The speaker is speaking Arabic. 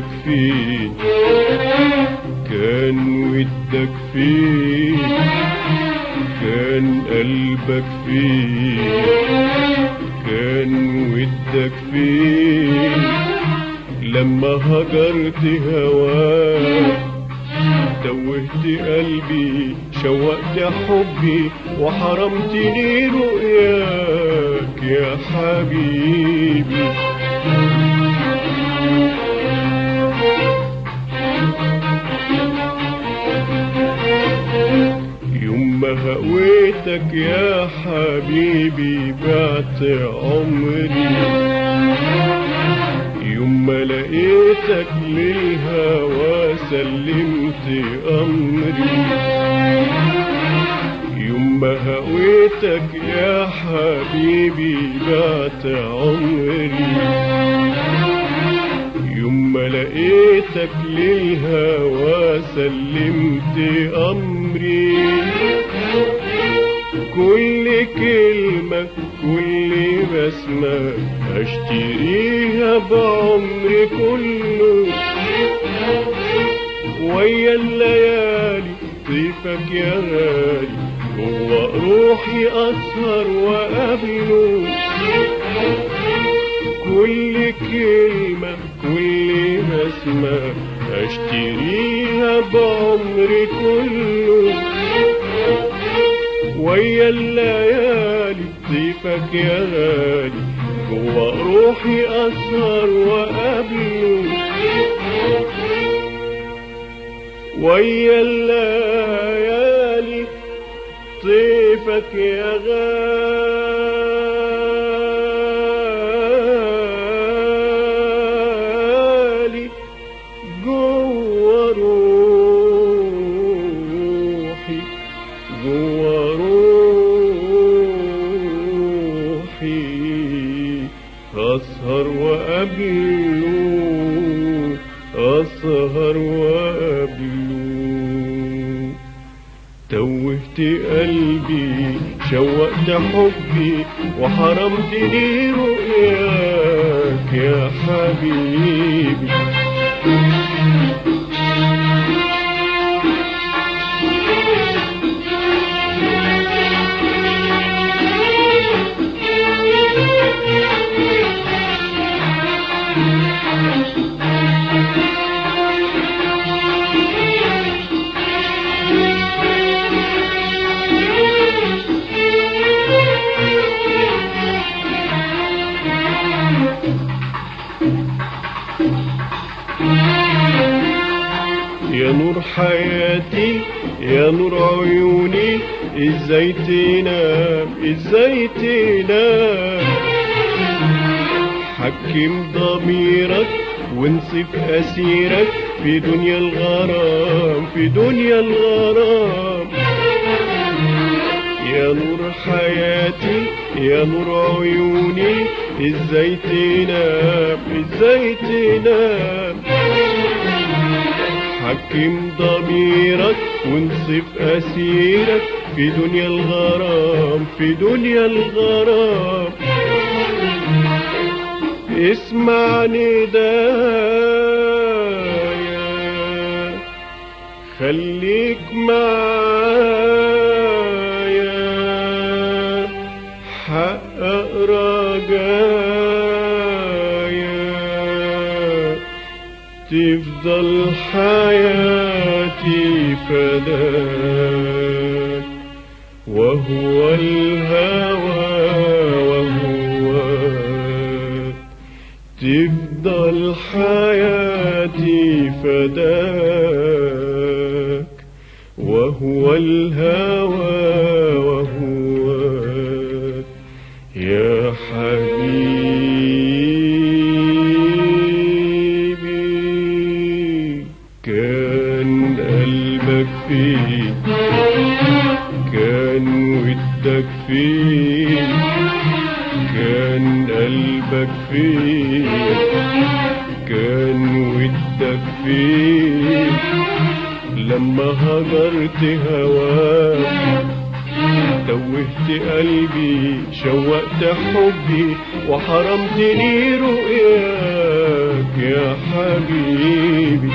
فين كان ودك فين كان قلبك فين كان ودك فين لما هجرت هواك توهت قلبي شوقت حبي وحرمتني رؤياك يا حبيبي. يوم ما هويتك يا حبيبي بعت عمري. يوم ما لقيتك للهوى سلمت أمري. يوم ما هويتك يا حبيبي بعت عمري. يوم ما لقيتك للهوى سلمت أمري. كل كلمة كل بسمة. أشتريها بعمري كله. ويا الليالي طيفك يا غالي. جوا روحي أسهر وقابله كل كلمة كل بسمة. أشتريها بعمري كله. ويا الليالي طيفك يا غالي. جوا روحي أسهر وقابله ويا الليالي طيفك يا غالي. أسهر وقابله توهت قلبي شوقت حبي وحرمتني رؤياك يا حبيبي. يا نور حياتي يا نور عيوني إزاي تنام إزاي تنام حكم ضميرك وانصف أسيرك في دنيا الغرام في دنيا الغرام. حياتي يا نور عيوني إزاي تنام إزاي تنام حكم ضميرك وانصف أسيرك في دنيا الغرام في دنيا الغرام. اسمع ندايا خليك معايا. حقق رجايا تفضل حياتي فداك وهو الهوى وهو تفضل حياتي فداك وهو الهوى وهو ودك فيه كان قلبك فيه كان ودك فيه. لما هجرت هواك توهت قلبي شوقت حبي وحرمتني رؤياك يا حبيبي.